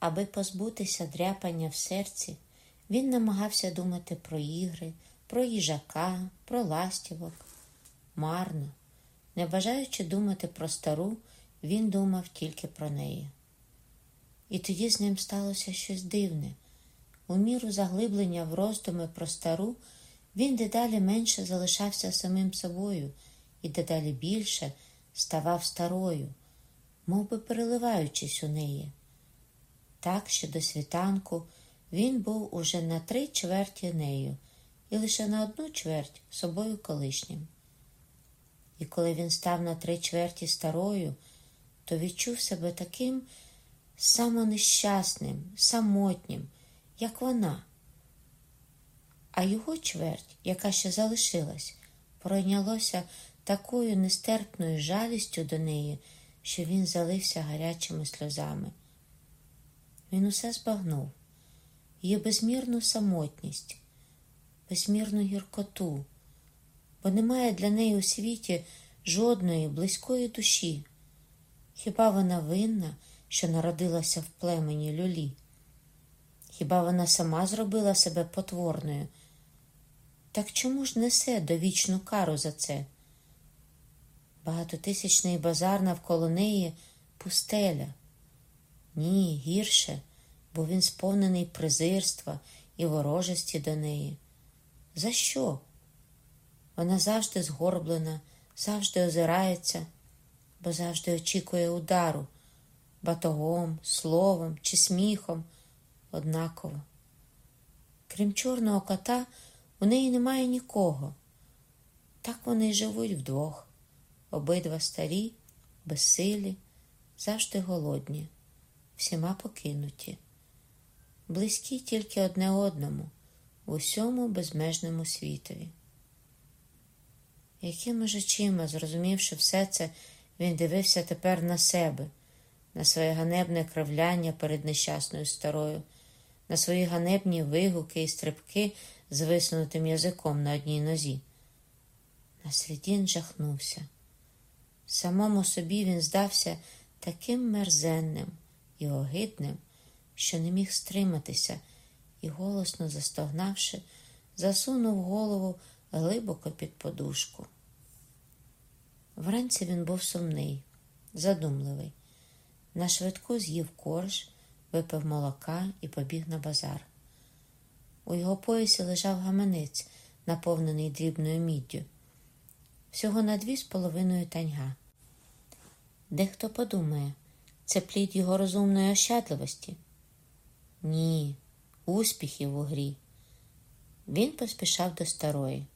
Аби позбутися дряпання в серці, він намагався думати про ігри, про їжака, про ластівок. Марно, не бажаючи думати про стару, він думав тільки про неї. І тоді з ним сталося щось дивне. У міру заглиблення в роздуми про стару, він дедалі менше залишався самим собою і дедалі більше ставав старою, мов би переливаючись у неї. Так що до світанку він був уже на три чверті нею і лише на одну чверть собою колишнім. І коли він став на три чверті старою, то відчув себе таким самонещасним, самотнім, як вона. А його чверть, яка ще залишилась, пройнялося такою нестерпною жалістю до неї, що він залився гарячими сльозами. Він усе збагнув її безмірну самотність, безмірну гіркоту, бо немає для неї у світі жодної близької душі. Хіба вона винна, що народилася в племені люлі? Хіба вона сама зробила себе потворною? Так чому ж несе довічну кару за це? Багатотисячний базар навколо неї пустеля. Ні, гірше, бо він сповнений презирства і ворожості до неї. За що? Вона завжди згорблена, завжди озирається, бо завжди очікує удару батогом, словом чи сміхом однаково. Крім чорного кота, у неї немає нікого. Так вони й живуть вдвох, обидва старі, безсилі, завжди голодні, всіма покинуті, близькі тільки одне одному в усьому безмежному світові. Якими ж очима, зрозумівши все це, він дивився тепер на себе, на своє ганебне кривляння перед нещасною старою, на свої ганебні вигуки і стрибки з висунутим язиком на одній нозі. Наслідін жахнувся. Самому собі він здався таким мерзенним і огидним, що не міг стриматися і, голосно застогнавши, засунув голову глибоко під подушку. Вранці він був сумний, задумливий. На швидку з'їв корж, випив молока і побіг на базар. У його поясі лежав гаманець, наповнений дрібною міддю, всього на дві з половиною таньга. Дехто подумає, це плід його розумної ощадливості? Ні, успіхів у грі. Він поспішав до старої.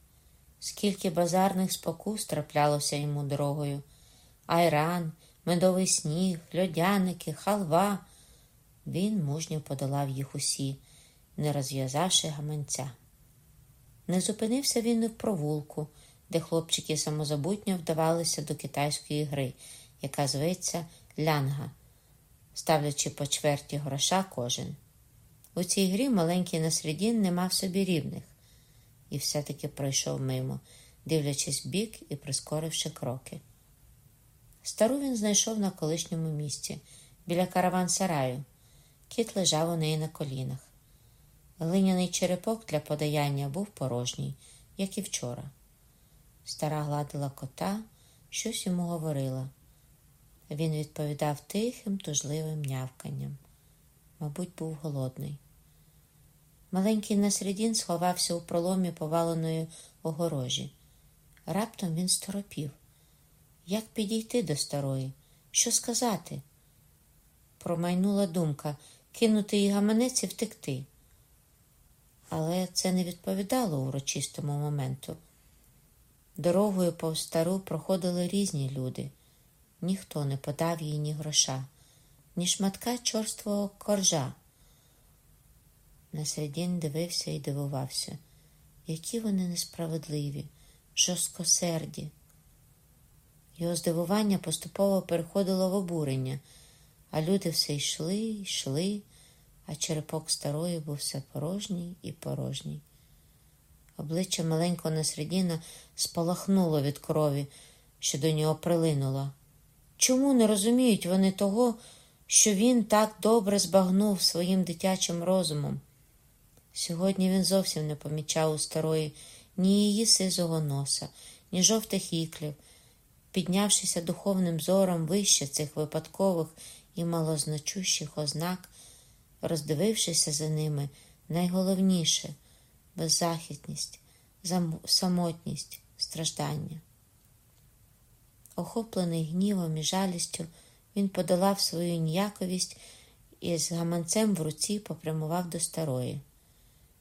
Скільки базарних спокус траплялося йому дорогою, айран, медовий сніг, льодяники, халва. Він мужньо подолав їх усі, не розв'язавши гаманця. Не зупинився він і в провулку, де хлопчики самозабутньо вдавалися до китайської гри, яка зветься лянга, ставлячи по чверті гроша кожен. У цій грі маленький наслідін не мав собі рівних і все-таки пройшов мимо, дивлячись бік і прискоривши кроки. Стару він знайшов на колишньому місці, біля караван-сараю. Кіт лежав у неї на колінах. Глиняний черепок для подаяння був порожній, як і вчора. Стара гладила кота, щось йому говорила. Він відповідав тихим, тужливим нявканням. Мабуть, був голодний. Маленький Насредін сховався у проломі поваленої огорожі. Раптом він сторопів. Як підійти до старої? Що сказати? Промайнула думка кинути їй гаманець і втекти. Але це не відповідало урочистому моменту. Дорогою повз стару проходили різні люди. Ніхто не подав їй ні гроша, ні шматка чорствого коржа. Насредін дивився і дивувався, які вони несправедливі, жорсткосерді. Його здивування поступово переходило в обурення, а люди все йшли, йшли, а черепок старої був все порожній і порожній. Обличчя маленького Насредіна спалахнуло від крові, що до нього прилинула. Чому не розуміють вони того, що він так добре збагнув своїм дитячим розумом. Сьогодні він зовсім не помічав у старої ні її сизого носа, ні жовтих іклів, піднявшися духовним зором вище цих випадкових і малозначущих ознак, роздивившися за ними найголовніше беззахитність, самотність, страждання. Охоплений гнівом і жалістю, він подолав свою ніяковість і з гаманцем в руці попрямував до старої.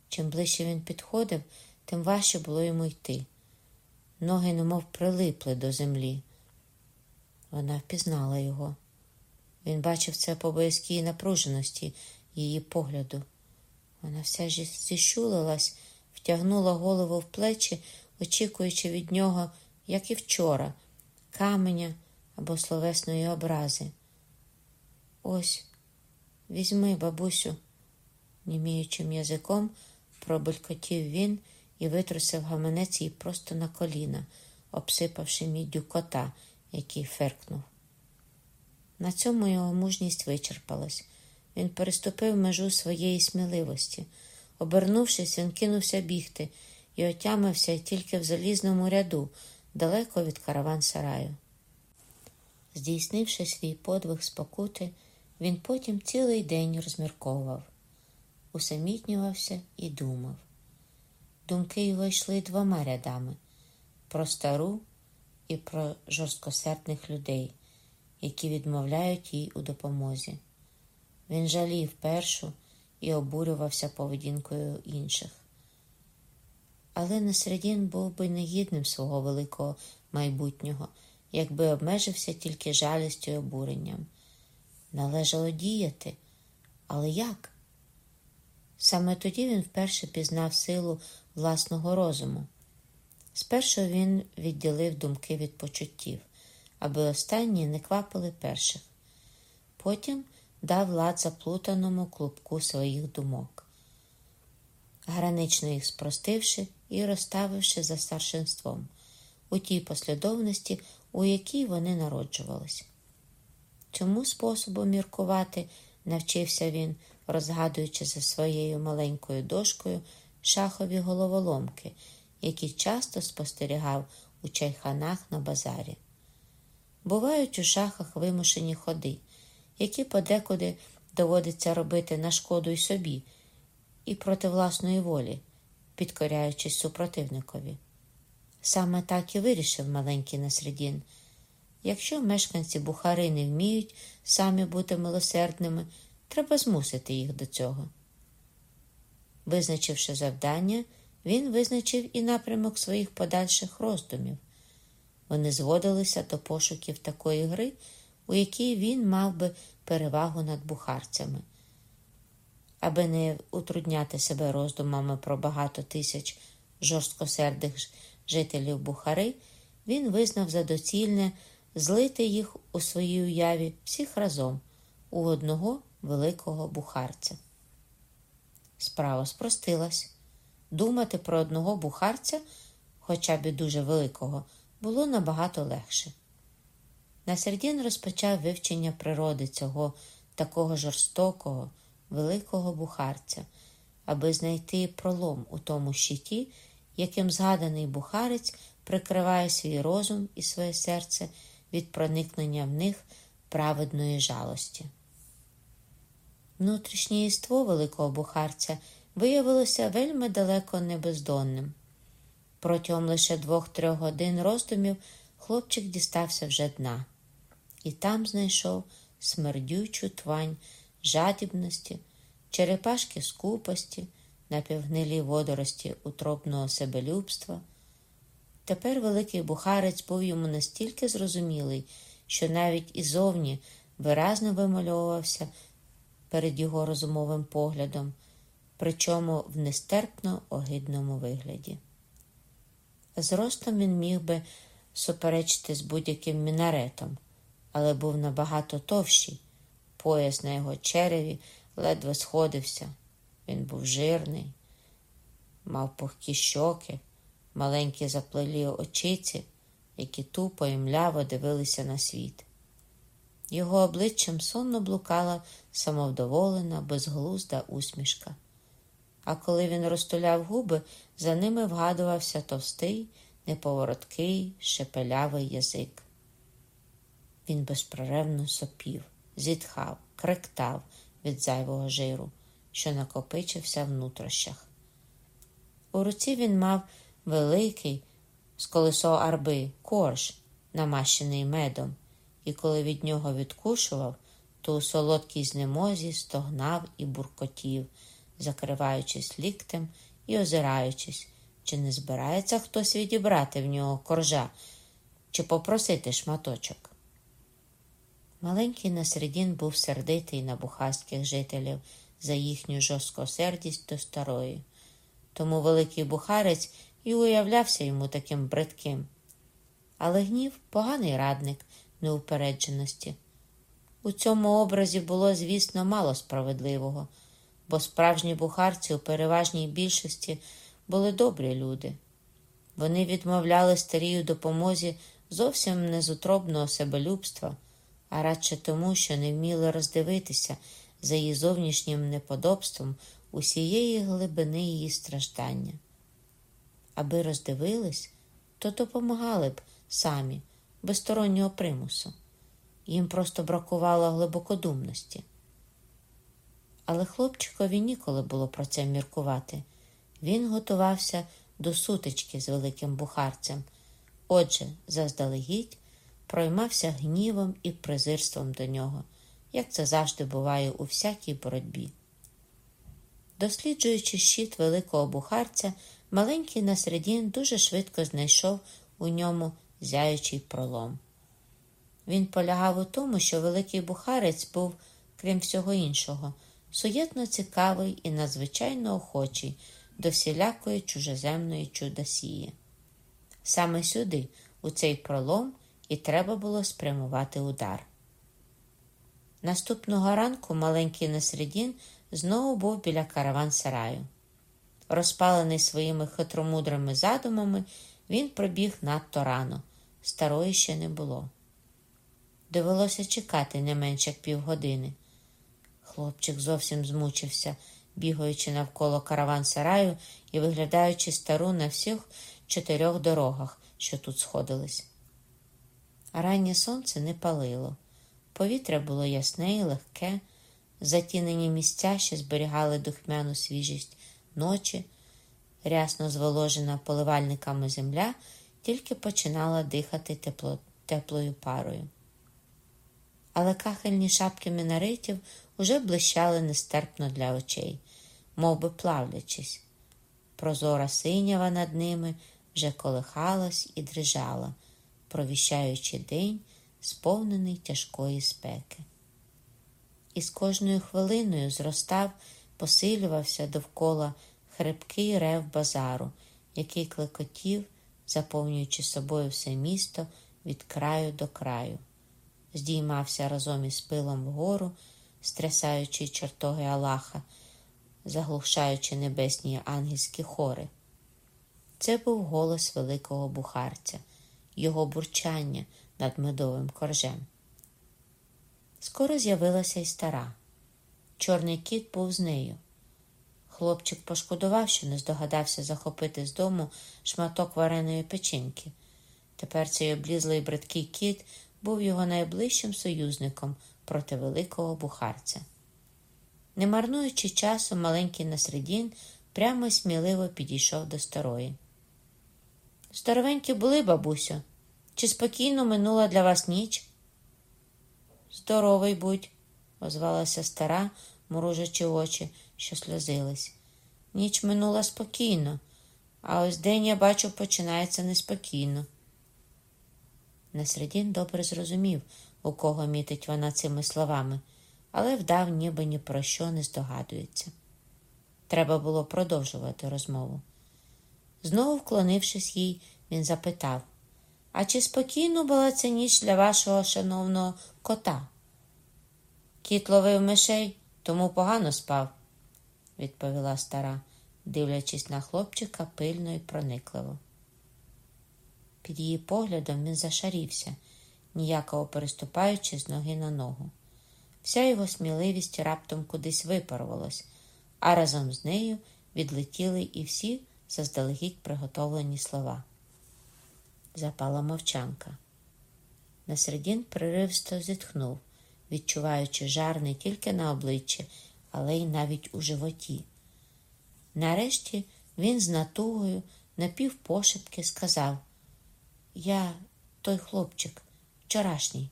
Чим ближче він підходив, тим важче було йому йти. Ноги немов прилипли до землі. Вона впізнала його. Він бачив це по боязкій напруженості її погляду. Вона вся зіщулилась, втягнула голову в плечі, очікуючи від нього, як і вчора, каменя або словесної образи. Ось, візьми, бабусю, німіючим язиком, пробелькотів він і витрусив гаманець їй просто на коліна, обсипавши міддю кота, який феркнув. На цьому його мужність вичерпалась. Він переступив межу своєї сміливості. Обернувшись, він кинувся бігти і отямився тільки в залізному ряду, далеко від караван сараю. Здійснивши свій подвиг спокути, він потім цілий день розмірковував, усамітнювався і думав. Думки його йшли двома рядами про стару і про жорсткосердних людей, які відмовляють їй у допомозі. Він жалів першу і обурювався поведінкою інших. Але Насредін був би негідним свого великого майбутнього, якби обмежився тільки жалістю і обуренням. Належало діяти, але як? Саме тоді він вперше пізнав силу власного розуму. Спершу він відділив думки від почуттів, аби останні не квапили перших. Потім дав лад заплутаному клубку своїх думок, гранично їх спростивши і розставивши за старшинством у тій послідовності, у якій вони народжувалися. Цьому способу міркувати навчився він, розгадуючи за своєю маленькою дошкою шахові головоломки, які часто спостерігав у чайханах на базарі. Бувають у шахах вимушені ходи, які подекуди доводиться робити на шкоду й собі, і проти власної волі, підкоряючись супротивникові. Саме так і вирішив маленький Насредін. Якщо мешканці Бухари не вміють самі бути милосердними, треба змусити їх до цього. Визначивши завдання, він визначив і напрямок своїх подальших роздумів. Вони зводилися до пошуків такої гри, у якій він мав би перевагу над бухарцями. Аби не утрудняти себе роздумами про багато тисяч жорсткосердих жителів Бухари, він визнав за доцільне злити їх у своїй уяві всіх разом у одного великого бухарця. Справа спростилась. Думати про одного бухарця, хоча б і дуже великого, було набагато легше. Насердін розпочав вивчення природи цього такого жорстокого, великого бухарця, аби знайти пролом у тому щиті, яким згаданий бухарець прикриває свій розум і своє серце від проникнення в них праведної жалості. Внутрішнє єство великого бухарця виявилося вельми далеко не бездонним. Протягом лише двох-трьох годин роздумів хлопчик дістався вже дна і там знайшов смердючу твань жадібності, черепашки скупості, напівгнилі водорості утробного себелюбства. Тепер великий бухарець був йому настільки зрозумілий, що навіть ізовні виразно вимальовувався перед його розумовим поглядом, причому в нестерпно огидному вигляді. Зростом він міг би суперечити з будь-яким мінаретом, але був набагато товщий. Пояс на його череві ледве сходився. Він був жирний, мав пухкі щоки, маленькі заплелі очиці, які тупо і мляво дивилися на світ. Його обличчям сонно блукала самовдоволена, безглузда усмішка. А коли він розтуляв губи, за ними вгадувався товстий, неповороткий, шепелявий язик. Він безпроревно сопів, зітхав, кректав від зайвого жиру, що накопичився в нутрощах. У руці він мав великий з колесо арби корж, намащений медом, і коли від нього відкушував, то у солодкій знемозі стогнав і буркотів, закриваючись ліктем і озираючись, чи не збирається хтось відібрати в нього коржа, чи попросити шматочок. Маленький Насредін був сердитий на бухарських жителів за їхню жорсткосердість до старої, тому великий бухарець і уявлявся йому таким бридким. Але гнів поганий радник неупередженості. У цьому образі було, звісно, мало справедливого, бо справжні бухарці у переважній більшості були добрі люди. Вони відмовляли старію допомозі зовсім не з утробного себелюбства, а радше тому, що не вміли роздивитися за її зовнішнім неподобством усієї глибини її страждання. Аби роздивились, то допомагали б самі, без стороннього примусу. Їм просто бракувало глибокодумності. Але хлопчикові ніколи було про це міркувати. Він готувався до сутички з великим бухарцем. Отже, заздалегідь проймався гнівом і презирством до нього, як це завжди буває у всякій боротьбі. Досліджуючи щит великого бухарця, маленький Насредін дуже швидко знайшов у ньому зяючий пролом. Він полягав у тому, що великий бухарець був, крім всього іншого, суєтно цікавий і надзвичайно охочий до всілякої чужеземної чудосії. Саме сюди, у цей пролом, і треба було спрямувати удар. Наступного ранку маленький Насредін знову був біля караван сараю. Розпалений своїми хитромудрими задумами, він пробіг надто рано, старої ще не було. Довелося чекати не менше як півгодини. Хлопчик зовсім змучився, бігаючи навколо караван сараю і виглядаючи стару на всіх чотирьох дорогах, що тут сходились. Раннє сонце не палило. Повітря було ясне і легке, затінені місця, що зберігали духмяну свіжість ночі, рясно зволожена поливальниками земля, тільки починала дихати тепло, теплою парою. Але кахельні шапки мінаритів уже блищали нестерпно для очей, мов би плавлячись. Прозора синява над ними вже колихалась і дрижала, провіщаючи день, сповнений тяжкої спеки. І з кожною хвилиною зростав, посилювався довкола хрипкий рев базару, який клекотів, заповнюючи собою все місто від краю до краю. Здіймався разом із пилом вгору, стрясаючи чортоги Аллаха, заглушаючи небесні ангельські хори. Це був голос великого бухарця, його бурчання над медовим коржем. Скоро з'явилася й стара. Чорний кіт був з нею. Хлопчик пошкодував, що не здогадався захопити з дому шматок вареної печінки. Тепер цей облізлий бридкий кіт був його найближчим союзником проти великого бухарця. Не марнуючи часу, маленький Насредін прямо сміливо підійшов до старої. Здоровенькі були, бабусю, чи спокійно минула для вас ніч? Здоровий будь, озвалася стара, мружачи очі, що сльозились. Ніч минула спокійно, а ось день, я бачу, починається неспокійно. Насредін добре зрозумів, у кого мітить вона цими словами, але вдав, ніби ні про що не здогадується. Треба було продовжувати розмову. Знову вклонившись їй, він запитав А чи спокійно була ця ніч для вашого шановного кота? Кіт ловив мишей, тому погано спав, відповіла стара, дивлячись на хлопчика пильно і проникливо. Під її поглядом він зашарівся, ніяково переступаючи з ноги на ногу. Вся його сміливість раптом кудись випарувалась, а разом з нею відлетіли і всі заздалегідь приготовлені слова. Запала мовчанка. Насередін приривсто зітхнув, відчуваючи жар не тільки на обличчі, але й навіть у животі. Нарешті він з натугою напівпошепки сказав: Я той хлопчик, вчорашній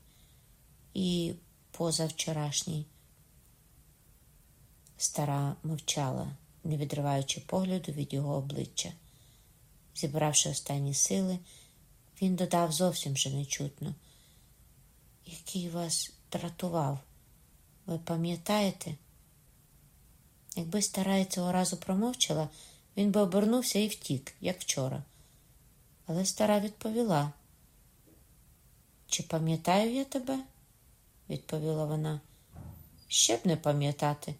і позавчорашній. Стара мовчала, не відриваючи погляду від його обличчя. Зібравши останні сили, він додав зовсім же нечутно, який вас дратував. Ви пам'ятаєте? Якби стара цього разу промовчала, він би обернувся і втік, як вчора. Але стара відповіла. Чи пам'ятаю я тебе? відповіла вона. Ще б не пам'ятати.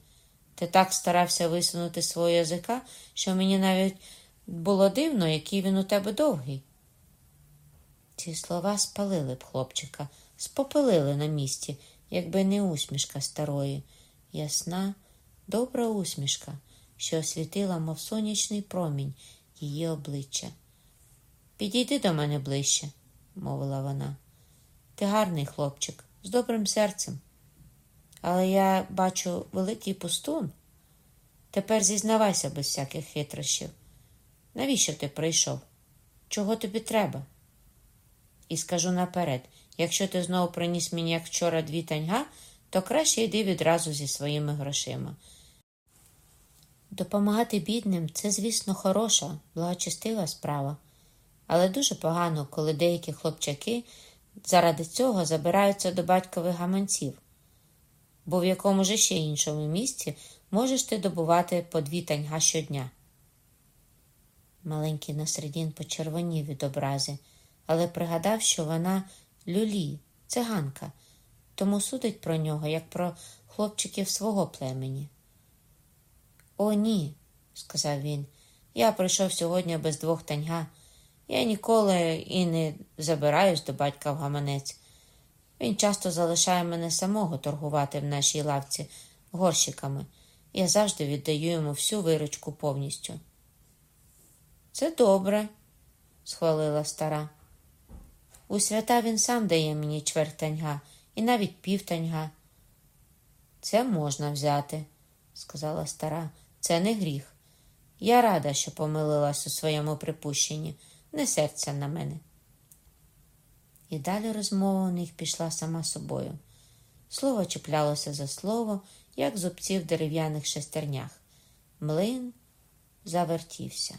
Ти так старався висунути свого язика, що мені навіть було дивно, який він у тебе довгий. Ці слова спалили б хлопчика, спопилили на місці, якби не усмішка старої, ясна, добра усмішка, що освітила, мов сонячний промінь, її обличчя. Підійди до мене ближче, мовила вона. Ти гарний хлопчик, з добрим серцем. Але я бачу великий пустун. Тепер зізнавайся без всяких хитрощів. Навіщо ти прийшов? Чого тобі треба? І скажу наперед, якщо ти знову приніс мені, як вчора, дві таньга, то краще йди відразу зі своїми грошима. Допомагати бідним це, звісно, хороша, благочестива справа, але дуже погано, коли деякі хлопчаки заради цього забираються до батькових гаманців, бо в якому ж ще іншому місці можеш ти добувати по дві таньга щодня. Маленький Насредін почервонів від образи, але пригадав, що вона люлі, циганка, тому судить про нього, як про хлопчиків свого племені. О, ні, сказав він. Я прийшов сьогодні без двох таньга. Я ніколи і не забираюсь до батька в гаманець. Він часто залишає мене самого торгувати в нашій лавці горщиками. Я завжди віддаю йому всю виручку повністю. Це добре, схвалила стара. У свята він сам дає мені чверть таньга і навіть півтаньга. Це можна взяти, сказала стара. Це не гріх. Я рада, що помилилась у своєму припущенні не серця на мене. І далі розмова у них пішла сама собою. Слово чіплялося за слово, як зубці в дерев'яних шестернях. Млин завертівся.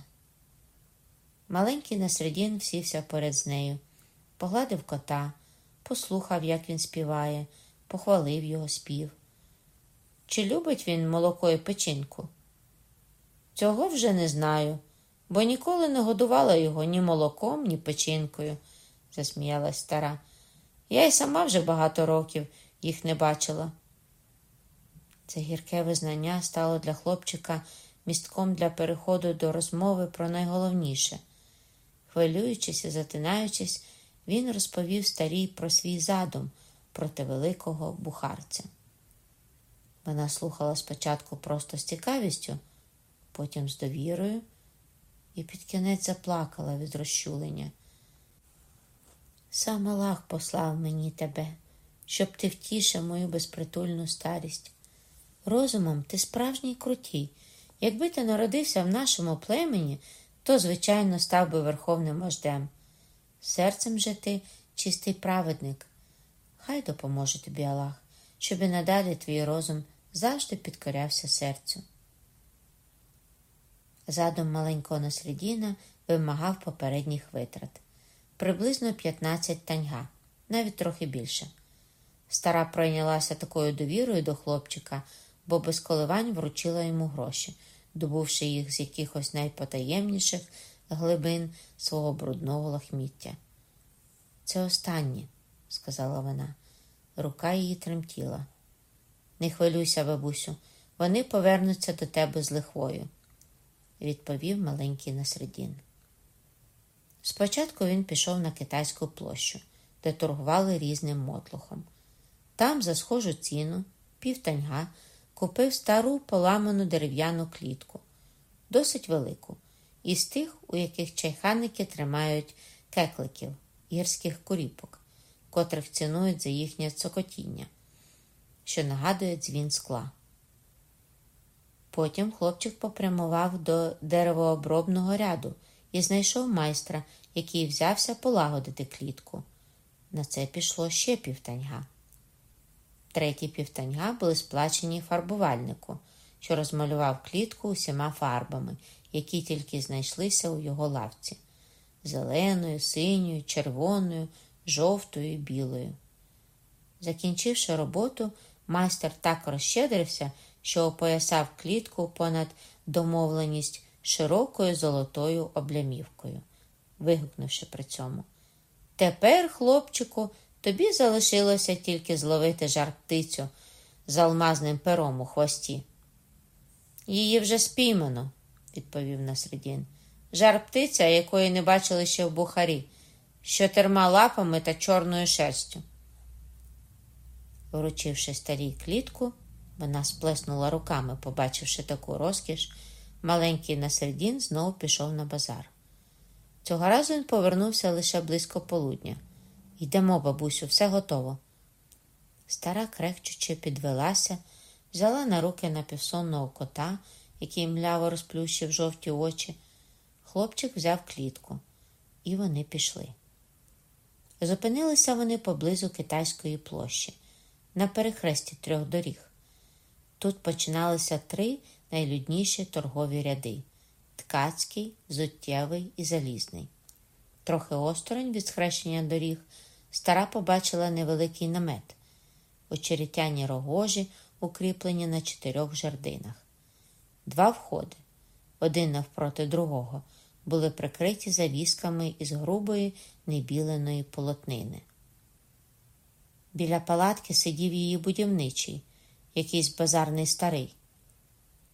Маленький Насредін сівся поряд з нею, погладив кота, послухав, як він співає, похвалив його спів. Чи любить він молоко і печінку? Цього вже не знаю бо ніколи не годувала його ні молоком, ні печінкою, засміялась стара. Я й сама вже багато років їх не бачила. Це гірке визнання стало для хлопчика містком для переходу до розмови про найголовніше. Хвилюючись і затинаючись, він розповів старій про свій задум проти великого бухарця. Вона слухала спочатку просто з цікавістю, потім з довірою і під кінець заплакала від розчулення. Сам Аллах послав мені тебе, щоб ти втішив мою безпритульну старість. Розумом ти справжній крутій. Якби ти народився в нашому племені, то, звичайно, став би верховним вождем. Серцем же ти чистий праведник. Хай допоможе тобі Аллах, щоб і надалі твій розум завжди підкорявся серцю. Задум маленького наслідіна вимагав попередніх витрат приблизно 15 таньга, навіть трохи більше. Стара пройнялася такою довірою до хлопчика, бо без коливань вручила йому гроші, добувши їх з якихось найпотаємніших глибин свого брудного лахміття. Це останнє, сказала вона. Рука її тремтіла. Не хвилюйся, бабусю, вони повернуться до тебе з лихвою відповів маленький Насредін. Спочатку він пішов на китайську площу. де торгували різним мотлухом. Там, за схожу ціну, півтаньга, купив стару поламану дерев'яну клітку, досить велику, із тих, у яких чайханики тримають кекликів, гірських куріпок, котрих цінують за їхнє цокотіння, що нагадує дзвін скла. Потім хлопчик попрямував до деревообробного ряду і знайшов майстра, який взявся полагодити клітку. На це пішло ще півтаньга. Треті півтаньга були сплачені фарбувальнику, що розмалював клітку усіма фарбами, які тільки знайшлися у його лавці зеленою, синьою, червоною, жовтою і білою. Закінчивши роботу, майстер так розщедрився, що опоясав клітку понад домовленість широкою золотою облямівкою, вигукнувши при цьому. Тепер, хлопчику, тобі залишилося тільки зловити жар птицю з алмазним пером у хвості. Її вже спіймано, відповів Насредін. Жар птиця, якої не бачили ще в бухарі, з чотирма лапами та чорною шерстю. Вручивши старій клітку, вона сплеснула руками, побачивши таку розкіш, маленький Насредін знову пішов на базар. Цього разу він повернувся лише близько полудня. Йдемо, бабусю, все готово. Стара, крехчучи, підвелася, взяла на руки напівсонного кота, який мляво розплющив жовті очі. Хлопчик взяв клітку, і вони пішли. Зупинилися вони поблизу китайської площі, на перехресті трьох доріг. Тут починалися три найлюдніші торгові ряди ткацький, зуттєвий і залізний. Трохи осторонь від схрещення доріг стара побачила невеликий намет, очеретяні рогожі, укріплені на чотирьох жердинах. Два входи, один навпроти другого, були прикриті завісками із грубої небіленої полотнини. Біля палатки сидів її будівничий, якийсь базарний старий.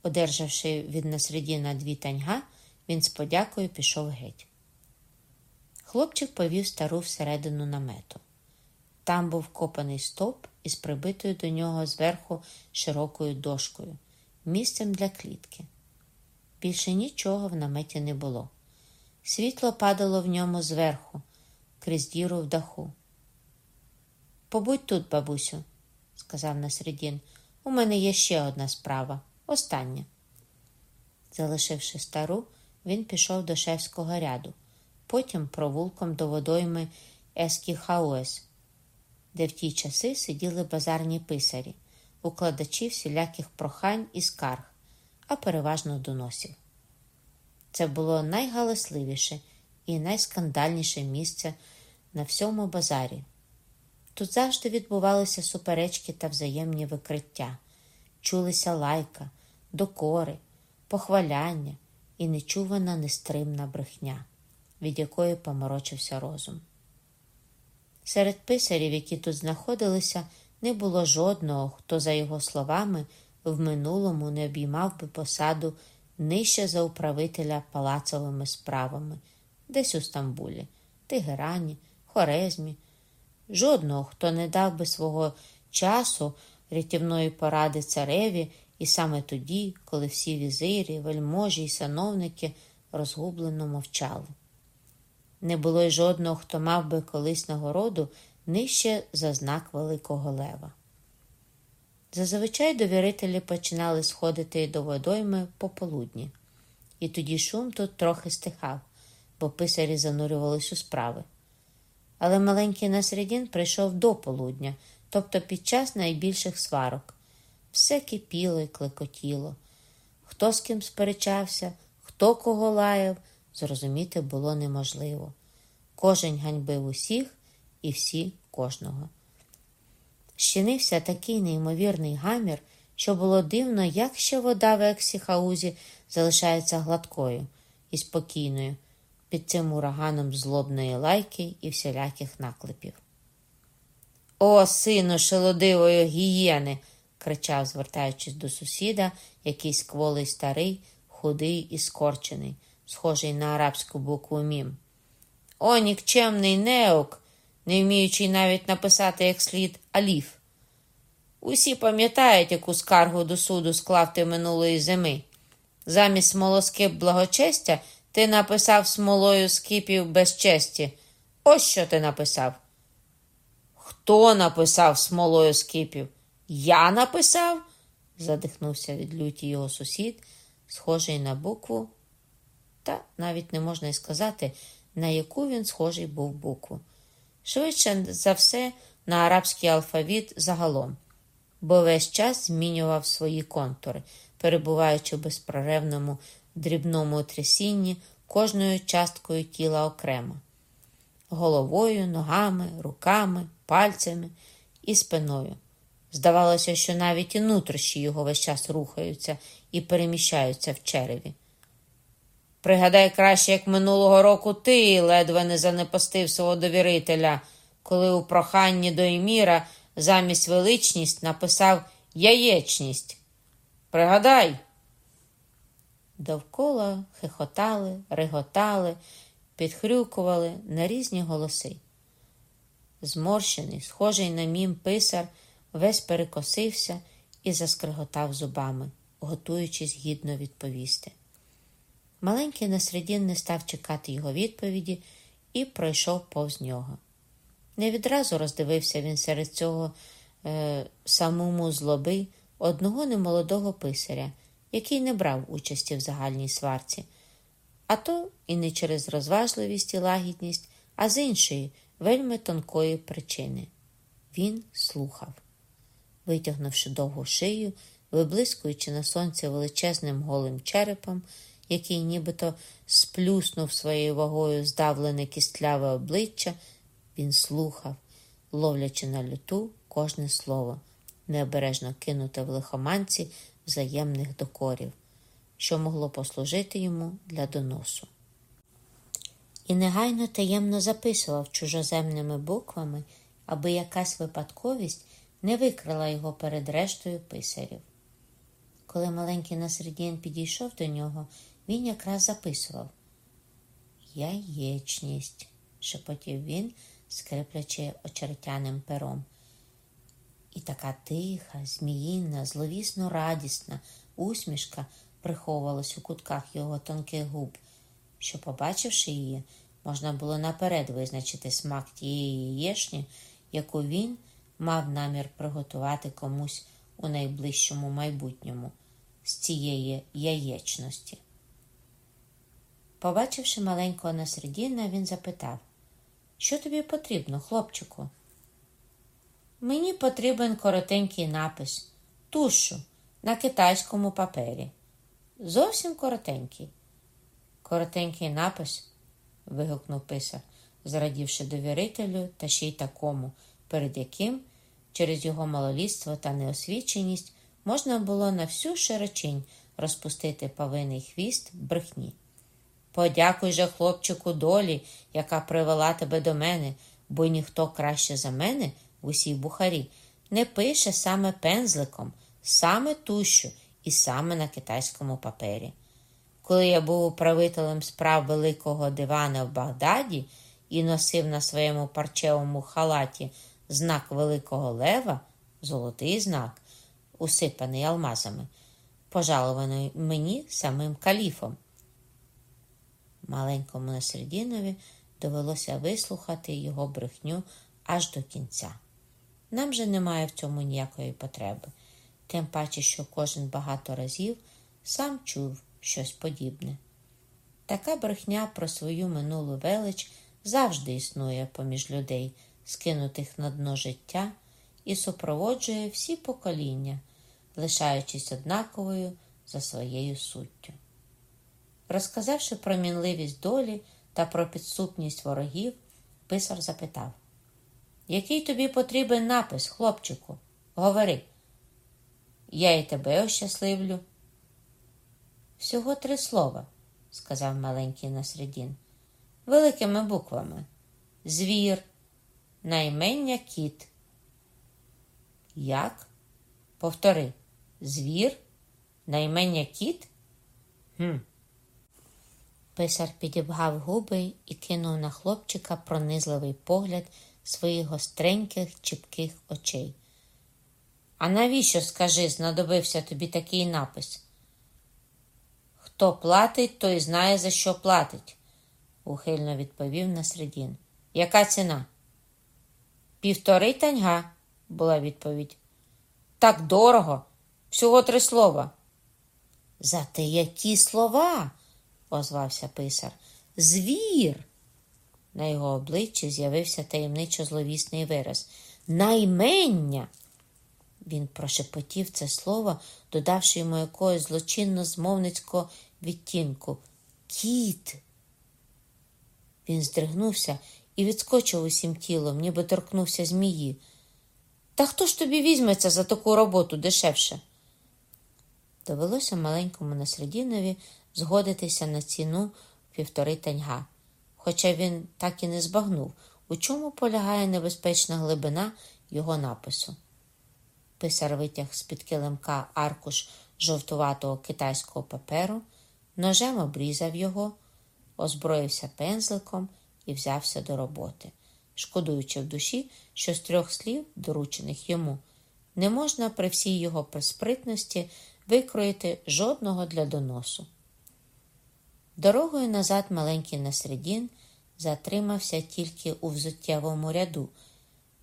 Одержавши від насредіна дві таньга, він з подякою пішов геть. Хлопчик повів стару всередину намету. Там був копаний стоп із прибитою до нього зверху широкою дошкою, місцем для клітки. Більше нічого в наметі не було. Світло падало в ньому зверху, крізь діру в даху. Побудь тут, бабусю, сказав Насредін. У мене є ще одна справа, остання. Залишивши стару, він пішов до шевського ряду, потім провулком до водойми Ескі-Хауз, де в ті часи сиділи базарні писарі, укладачі всіляких прохань і скарг, а переважно доносів. Це було найгаласливіше і найскандальніше місце на всьому базарі. Тут завжди відбувалися суперечки та взаємні викриття, чулися лайка, докори, похваляння і нечувана нестримна брехня, від якої поморочився розум. Серед писарів, які тут знаходилися, не було жодного, хто, за його словами, в минулому не обіймав би посаду нижче за управителя палацовими справами, десь у Стамбулі, Тегерані, Хорезмі. Жодного, хто не дав би свого часу рятівної поради цареві, і саме тоді, коли всі візирі, вельможі й сановники розгублено мовчали. Не було й жодного, хто мав би колись нагороду нижче за знак Великого Лева. Зазвичай довірителі починали сходити до водойми пополудні, і тоді шум тут трохи стихав, бо писарі занурювались у справи. Але маленький Насредін прийшов до полудня, тобто під час найбільших сварок. Все кипіло і клекотіло. Хто з ким сперечався, хто кого лаяв, зрозуміти було неможливо. Кожен ганьбив усіх і всі кожного щинився такий неймовірний гамір, що було дивно, як ще вода в ексіхаузі залишається гладкою і спокійною під цим ураганом злобної лайки і всіляких наклепів. О, сину, шелодивої гієни! Кричав, звертаючись до сусіда, якийсь кволий старий, худий і скорчений, схожий на арабську букву мім. О, нікчемний неук! не вміючи навіть написати як слід аліф. Усі пам'ятають, яку скаргу до суду склав ти минулої зими. Замість смолоскип благочестя ти написав смолою скипів безчесті. Ось що ти написав. Хто написав смолою скипів? Я написав? задихнувся від люті його сусід, схожий на букву, та навіть не можна й сказати, на яку він схожий був букву. Швидше за все, на арабський алфавіт загалом, бо весь час змінював свої контури, перебуваючи в безпроревному дрібному трясінні кожною часткою тіла окремо, головою, ногами, руками, пальцями і спиною. Здавалося, що навіть і нутрощі його весь час рухаються і переміщаються в череві. Пригадай краще, як минулого року ти ледве не занепостив свого довірителя, коли у проханні до Еміра замість величність написав яєчність. Пригадай. Довкола хихотали, реготали, підхрюкували на різні голоси. Зморщений, схожий на мім писар, весь перекосився і заскриготав зубами, готуючись гідно відповісти. Маленький Насредін не став чекати його відповіді і пройшов повз нього. Не відразу роздивився він серед цього е, самому злоби одного немолодого писаря, який не брав участі в загальній сварці, а то і не через розважливість і лагідність, а з іншої, вельми тонкої причини. Він слухав, витягнувши довгу шию, виблискуючи на сонці величезним голим черепом, який нібито сплюснув своєю вагою здавлене кістляве обличчя, він слухав, ловлячи на люту кожне слово, необережно кинуте в лихоманці взаємних докорів, що могло послужити йому для доносу. І негайно таємно записував чужоземними буквами, аби якась випадковість не викрила його перед рештою писарів. Коли маленький Насредін підійшов до нього, він якраз записував Яєчність, шепотів він, скриплячи очеретяним пером. І така тиха, зміїна, зловісно радісна усмішка приховувалась у кутках його тонких губ, що, побачивши її, можна було наперед визначити смак тієї яєшні, яку він мав намір приготувати комусь у найближчому майбутньому з цієї яєчності. Побачивши маленького Насредіна, він запитав, що тобі потрібно, хлопчику? Мені потрібен коротенький напис, тушу на китайському папері. Зовсім коротенький. Коротенький напис, вигукнув писар, зрадівши довірителю та ще й такому, перед яким, через його малолітство та неосвіченість, можна було на всю широчинь розпустити павиний хвіст брехні. Подякуй же, хлопчику, долі, яка привела тебе до мене, бо ніхто краще за мене в усій бухарі не пише саме пензликом, саме тущу і саме на китайському папері. Коли я був управителем справ великого дивана в Багдаді і носив на своєму парчевому халаті знак Великого Лева, золотий знак, усипаний алмазами, пожалований мені самим каліфом. Маленькому Насредінові довелося вислухати його брехню аж до кінця. Нам же немає в цьому ніякої потреби, тим паче, що кожен багато разів сам чув щось подібне. Така брехня про свою минулу велич завжди існує поміж людей, скинутих на дно життя, і супроводжує всі покоління, лишаючись однаковою за своєю суттю. Розказавши про мінливість долі та про підступність ворогів, писар запитав Який тобі потрібен напис, хлопчику? Говори. Я і тебе ощасливлю. Всього три слова, сказав маленький Насредін. Великими буквами. Звір, наймення кіт. Як? Повтори. Звір, наймення кіт? Хм. Писар підібгав губи і кинув на хлопчика пронизливий погляд своїх гостреньких чіпких очей. А навіщо, скажи, знадобився тобі такий напис? Хто платить, той знає, за що платить, ухильно відповів Насредін. Яка ціна? Півтори таньга, була відповідь. Так дорого, всього три слова. Зате які слова? озвався писар. Звір. На його обличчі з'явився таємничо зловісний вираз. Наймення. Він прошепотів це слово, додавши йому якогось злочинно змовницького відтінку. Кіт. Він здригнувся і відскочив усім тілом, ніби торкнувся змії. Та хто ж тобі візьметься за таку роботу дешевше? Довелося маленькому Насредінові згодитися на ціну півтори таньга, хоча він так і не збагнув, у чому полягає небезпечна глибина його напису. Писар витяг з-під килимка аркуш жовтуватого китайського паперу, ножем обрізав його, озброївся пензликом і взявся до роботи, шкодуючи в душі, що з трьох слів, доручених йому, не можна при всій його приспритності викроїти жодного для доносу. Дорогою назад маленький Насредін затримався тільки у взуттєвому ряду,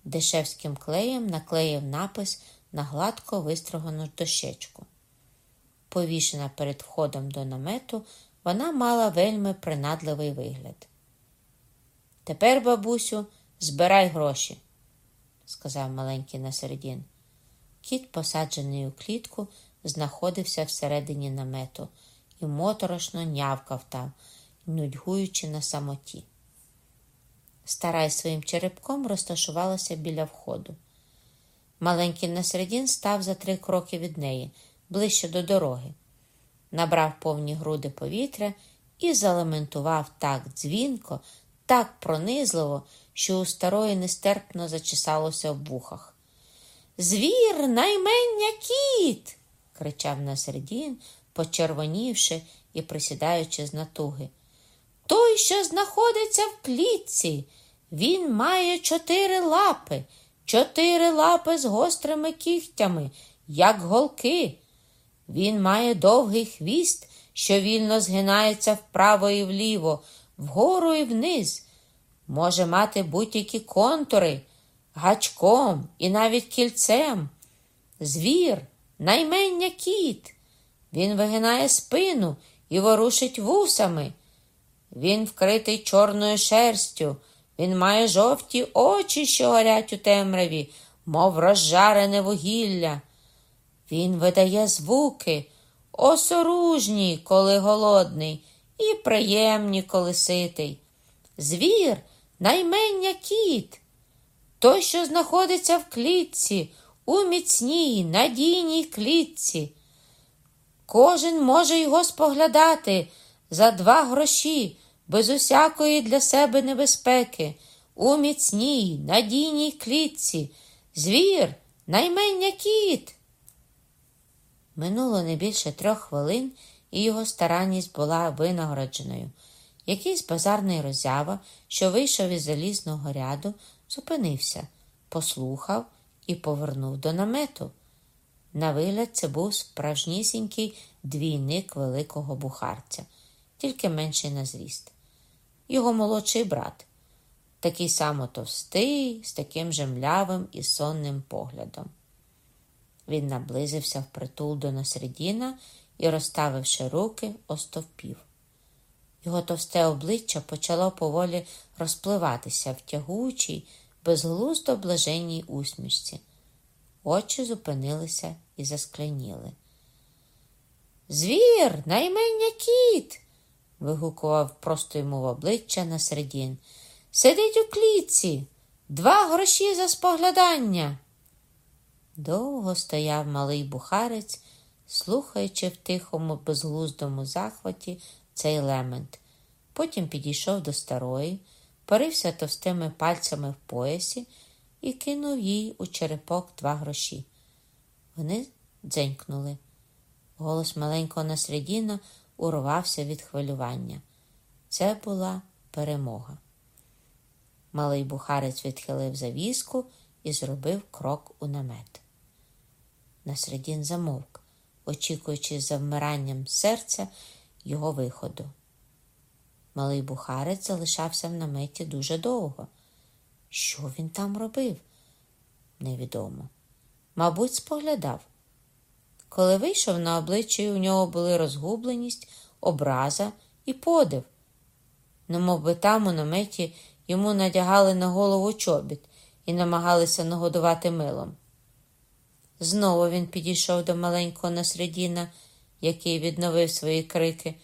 дешевським клеєм наклеїв напис на гладко вистрогану дощечку. Повішена перед входом до намету, вона мала вельми принадливий вигляд. Тепер, бабусю, збирай гроші, сказав маленький Насередін. Кіт, посаджений у клітку, знаходився всередині намету і моторошно нявкав там, нудьгуючи на самоті. Стара своїм черепком розташувалася біля входу. Маленький Насредін став за три кроки від неї, ближче до дороги, набрав повні груди повітря і залементував так дзвінко, так пронизливо, що у старої нестерпно зачесалося в вухах. Звір, наймення кіт. кричав Насредін, почервонівши і присідаючи з натуги. Той, що знаходиться в клітці, він має чотири лапи чотири лапи з гострими кігтями, як голки. Він має довгий хвіст, що вільно згинається вправо і вліво, вгору і вниз. Може мати будь-які контури, гачком і навіть кільцем. Звір, наймення кіт. Він вигинає спину і ворушить вусами. Він вкритий чорною шерстю, він має жовті очі, що горять у темряві, мов розжарене вугілля. Він видає звуки, осоружні, коли голодний, і приємні, коли ситий. Звір, наймення кіт, той, що знаходиться в клітці, у міцній, надійній клітці. Кожен може його споглядати за два гроші без усякої для себе небезпеки, у міцній, надійній клітці, звір, наймення кіт. Минуло не більше трьох хвилин, і його старанність була винагородженою. Якийсь базарний роззява, що вийшов із залізного ряду, зупинився, послухав і повернув до намету. На вигляд, це був справжнісінький двійник великого бухарця, тільки менший на зріст його молодший брат, такий само товстий, з таким же млявим і сонним поглядом. Він наблизився впритул до Насредіна і, розставивши руки, остовпів. Його товсте обличчя почало поволі розпливатися в тягучій, безглуздо блаженній усмішці. Очі зупинилися і заскляніли. Звір, наймення кіт вигукував просто йому в обличчя на середін. Сидить у клітці, два гроші за споглядання. Довго стояв малий бухарець, слухаючи в тихому, безглуздому захваті цей лемент. Потім підійшов до старої, порився товстими пальцями в поясі і кинув їй у черепок два гроші. Вони дзенькнули. Голос маленького Насредіна урвався від хвилювання. Це була перемога. Малий бухарець відхилив завіску і зробив крок у намет. Насредін замовк, очікуючи за вмиранням серця його виходу. Малий бухарець залишався в наметі дуже довго. Що він там робив? Невідомо. Мабуть, споглядав. Коли вийшов на обличчі, у нього були розгубленість, образа і подив. Немов би там у наметі йому надягали на голову чобіт і намагалися нагодувати милом. Знову він підійшов до маленького Насредіна, який відновив свої крики,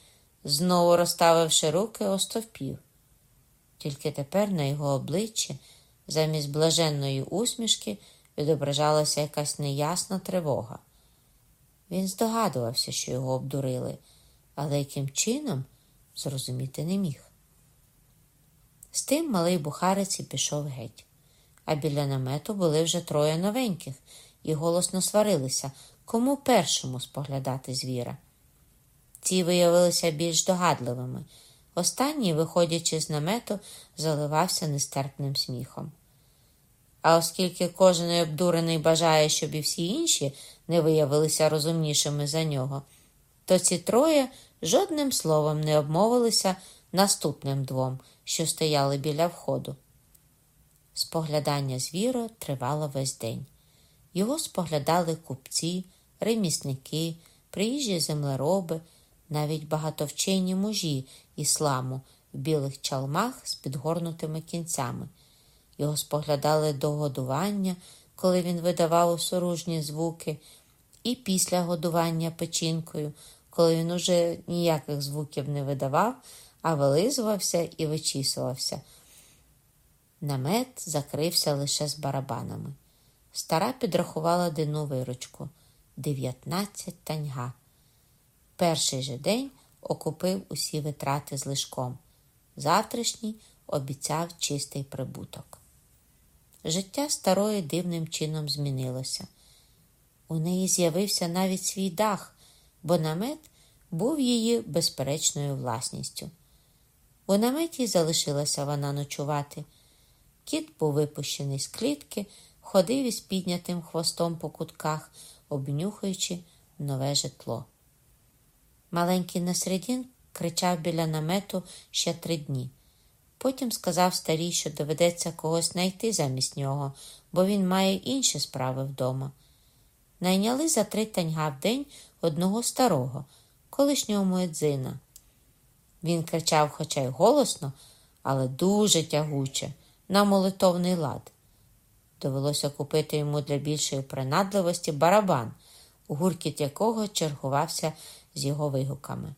знову розставивши руки, остовпів. Тільки тепер на його обличчі, замість блаженної усмішки, відображалася якась неясна тривога. Він здогадувався, що його обдурили, але яким чином зрозуміти не міг. З тим малий бухарець і пішов геть, а біля намету були вже троє новеньких і голосно сварилися, кому першому споглядати звіра. Ці виявилися більш догадливими. Останній, виходячи з намету, заливався нестерпним сміхом. А оскільки кожен обдурений бажає, щоб і всі інші не виявилися розумнішими за нього, то ці троє жодним словом не обмовилися наступним двом, що стояли біля входу. Споглядання звіра тривало весь день. Його споглядали купці, ремісники, приїжджі землероби, навіть багатовчені мужі ісламу в білих чалмах з підгорнутими кінцями. Його споглядали до годування, коли він видавав осоружні звуки, і після годування печінкою, коли він уже ніяких звуків не видавав, а вилизувався і вичісувався. Намет закрився лише з барабанами. Стара підрахувала дину виручку дев'ятнадцять таньга. Перший же день окупив усі витрати з лишком. Завтрашній обіцяв чистий прибуток. Життя старої дивним чином змінилося. У неї з'явився навіть свій дах, бо намет був її безперечною власністю. У наметі залишилася вона ночувати. Кіт був випущений з клітки, ходив із піднятим хвостом по кутках, обнюхаючи нове житло. Маленький Насредін кричав біля намету ще три дні. Потім сказав старій, що доведеться когось знайти замість нього, бо він має інші справи вдома. Найняли за три таньга в день одного старого, колишнього муедзина. Він кричав, хоча й голосно, але дуже тягуче, на молитовний лад. Довелося купити йому для більшої принадливості барабан, гуркіт якого чергувався з його вигуками.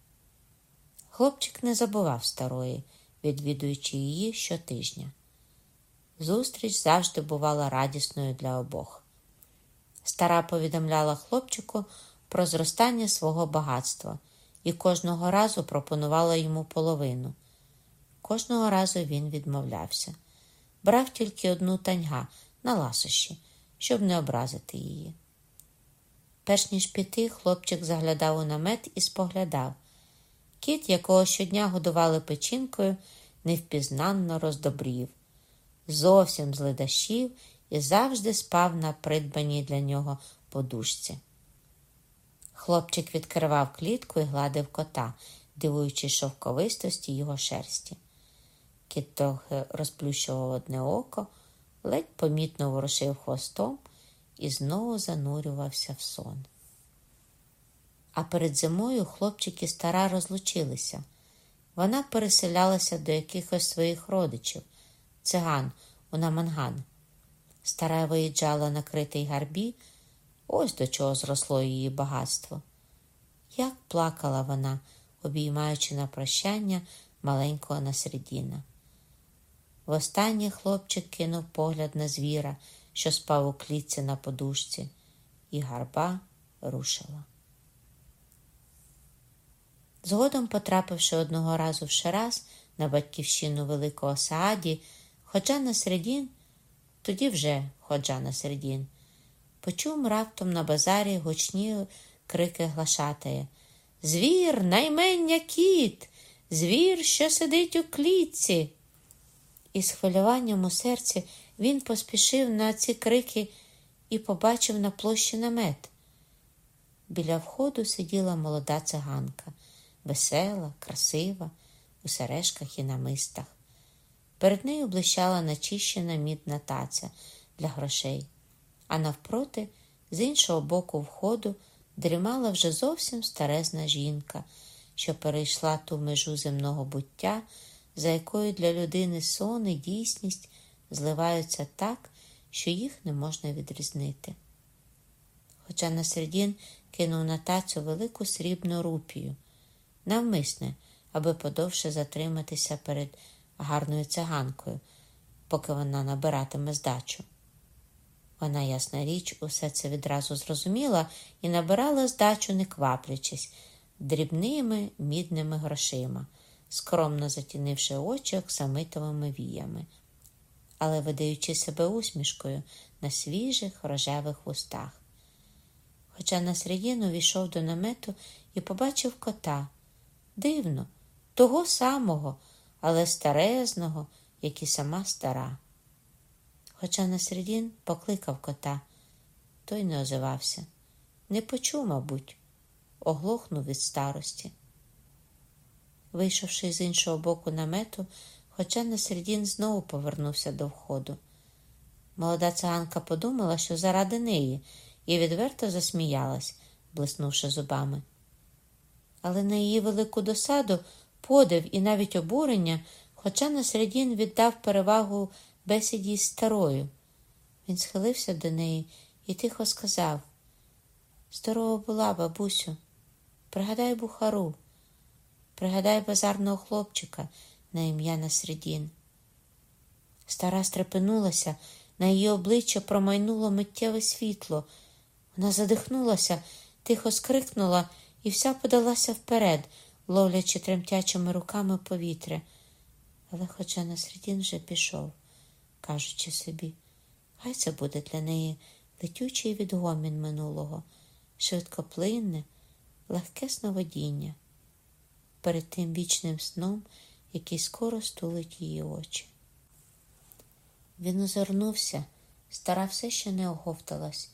Хлопчик не забував старої, відвідуючи її щотижня. Зустріч завжди бувала радісною для обох. Стара повідомляла хлопчику про зростання свого багатства і кожного разу пропонувала йому половину. Кожного разу він відмовлявся, брав тільки одну таньга на ласощі, щоб не образити її. Перш ніж піти, хлопчик заглядав у намет і споглядав. Кіт, якого щодня годували печінкою, невпізнанно роздобрів, зовсім зледащів і завжди спав на придбаній для нього подушці. Хлопчик відкривав клітку і гладив кота, дивуючись шовковистості його шерсті. Кіт трохи розплющував одне око, ледь помітно ворушив хвостом і знову занурювався в сон. А перед зимою хлопчик і стара розлучилися. Вона переселялася до якихось своїх родичів, циган у Наманган. Стара виїжджала на критий гарбі, ось до чого зросло її багатство. Як плакала вона, обіймаючи на прощання маленького Насредіна. Востаннє хлопчик кинув погляд на звіра, що спав у клітці на подушці, і гарба рушила. Згодом, потрапивши одного разу в Шараз на батьківщину Великого Сааді, Ходжа на середін, тоді вже ходжа на середін, почув раптом на базарі гучні крики глашатає Звір, наймення кіт, звір, що сидить у клітці. І з хвилюванням у серці він поспішив на ці крики і побачив на площі намет. Біля входу сиділа молода циганка, весела, красива, у сережках і намистах. Перед нею блищала начищена мідна таця для грошей, а навпроти, з іншого боку входу, дрімала вже зовсім старезна жінка, що перейшла ту межу земного буття, за якою для людини сон і дійсність зливаються так, що їх не можна відрізнити. Хоча Насредін кинув на тацю велику срібну рупію, навмисне, аби подовше затриматися перед гарною циганкою, поки вона набиратиме здачу. Вона, ясна річ, усе це відразу зрозуміла і набирала здачу, не кваплячись, дрібними мідними грошима, скромно затінивши очі оксамитовими віями, але видаючи себе усмішкою на свіжих рожевих вустах. Хоча на середину війшов до намету і побачив кота. Дивно, того самого, але старезного, як і сама стара. Хоча на середін покликав кота, той не озивався. Не почув, мабуть, оглохнув від старості. Вийшовши з іншого боку намету, хоча на середін знову повернувся до входу. Молода циганка подумала, що заради неї, і відверто засміялась, блиснувши зубами. Але на її велику досаду, подив і навіть обурення, хоча на середін віддав перевагу бесіді з старою. Він схилився до неї і тихо сказав Здорова була, бабусю, пригадай бухару, пригадай базарного хлопчика на ім'я Насредін. Стара стрепенулася, на її обличчя промайнуло миттєве світло. Вона задихнулася, тихо скрикнула і вся подалася вперед, ловлячи тремтячими руками повітря. Але хоча Насредін вже пішов кажучи собі, хай це буде для неї летючий відгомін минулого, швидкоплинне, легке сновидіння перед тим вічним сном, який скоро стулить її очі. Він озирнувся, стара все ще не оговталась,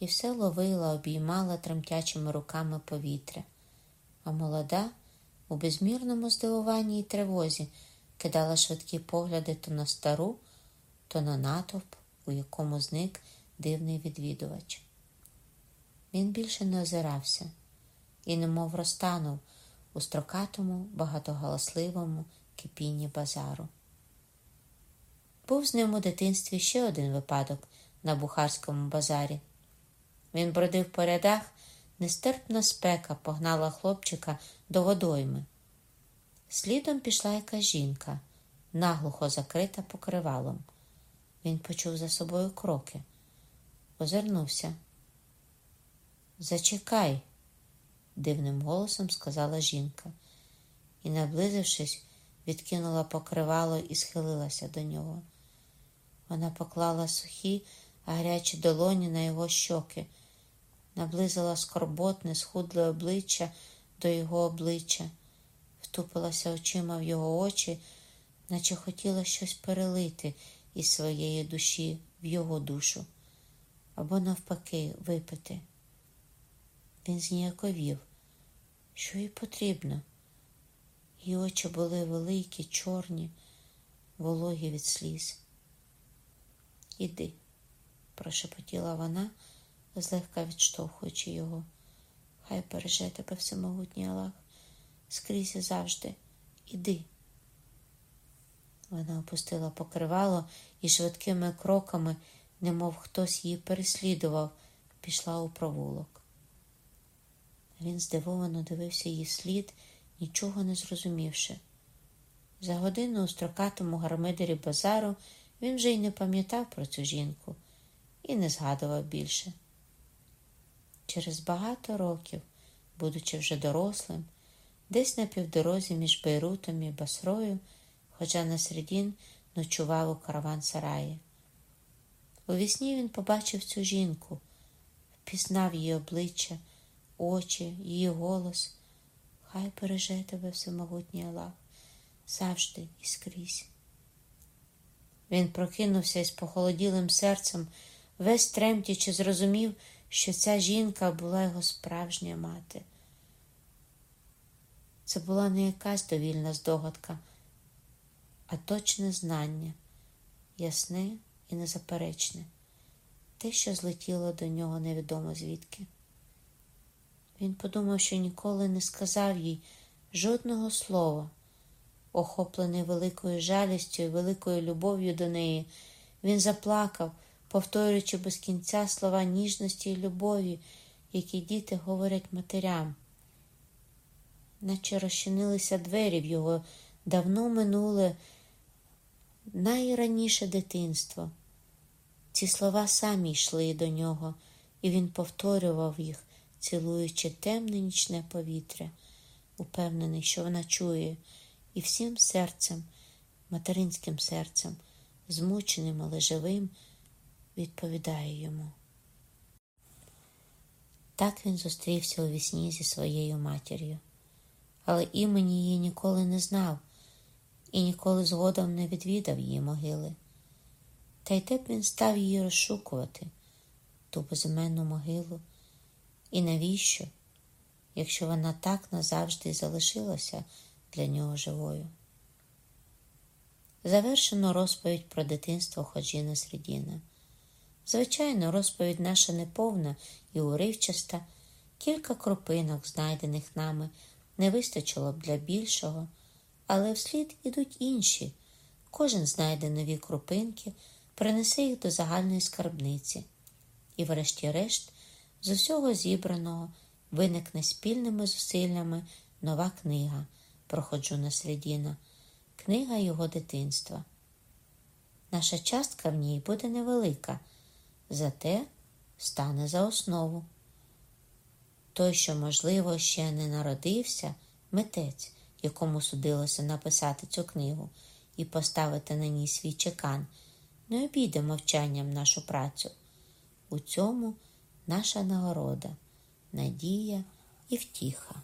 і все ловила, обіймала тремтячими руками повітря, а молода у безмірному здивуванні й тривозі кидала швидкі погляди то на стару, то на натовп, у якому зник дивний відвідувач. Він більше не озирався і немов розтанув у строкатому, багатоголосливому кипінні базару. Був з ним у дитинстві ще один випадок на бухарському базарі. Він бродив по рядах, нестерпна спека погнала хлопчика до водойми. Слідом пішла якась жінка, наглухо закрита покривалом. Він почув за собою кроки, озирнувся. Зачекай, дивним голосом сказала жінка, і, наблизившись, відкинула покривало і схилилася до нього. Вона поклала сухі, гарячі долоні на його щоки, наблизила скорботне, схудле обличчя до його обличчя, втупилася очима в його очі, наче хотіла щось перелити із своєї душі в його душу, або, навпаки, випити. Він зніяковів, що їй потрібно. Її очі були великі, чорні, вологі від сліз. Іди, прошепотіла вона, злегка відштовхуючи його. Хай береже тебе всемогутній Аллах, скрізь і завжди. Іди. Вона опустила покривало і швидкими кроками, немов хтось її переслідував, пішла у провулок. Він здивовано дивився її слід, нічого не зрозумівши. За годину у строкатому гармидері базару він вже й не пам'ятав про цю жінку і не згадував більше. Через багато років, будучи вже дорослим, десь на півдорозі між Бейрутом і Басрою хоча на середін ночував у караван сараї. У вісні він побачив цю жінку, впізнав її обличчя, очі, її голос. Хай береже тебе всемогутній Аллах, завжди і скрізь. Він прокинувся із похолоділим серцем, весь тремтячи, зрозумів, що ця жінка була його справжня мати. Це була не якась довільна здогадка, а точне знання, ясне і незаперечне, те, що злетіло до нього невідомо звідки. Він подумав, що ніколи не сказав їй жодного слова. Охоплений великою жалістю і великою любов'ю до неї, він заплакав, повторюючи без кінця слова ніжності і любові, які діти говорять матерям. Наче розчинилися двері в його давно минуле найраніше дитинство. Ці слова самі йшли до нього, і він повторював їх, цілуючи темне нічне повітря, упевнений, що вона чує, і всім серцем, материнським серцем, змученим, але живим, відповідає йому. Так він зустрівся у вісні зі своєю матір'ю, але імені її ніколи не знав і ніколи згодом не відвідав її могили. Та й те б він став її розшукувати, ту безіменну могилу. І навіщо, якщо вона так назавжди залишилася для нього живою? Завершено розповідь про дитинство Ходжіна Средіна. Звичайно, розповідь наша неповна і уривчаста, кілька кропинок, знайдених нами, не вистачило б для більшого, але вслід ідуть інші. Кожен знайде нові крупинки, принесе їх до загальної скарбниці. І, врешті-решт, з усього зібраного виникне спільними зусиллями нова книга про Ходжуна Средіна, книга його дитинства. Наша частка в ній буде невелика, зате стане за основу. Той, що, можливо, ще не народився, митець, якому судилося написати цю книгу і поставити на ній свій чекан, не обійде мовчанням нашу працю. У цьому наша нагорода, надія і втіха.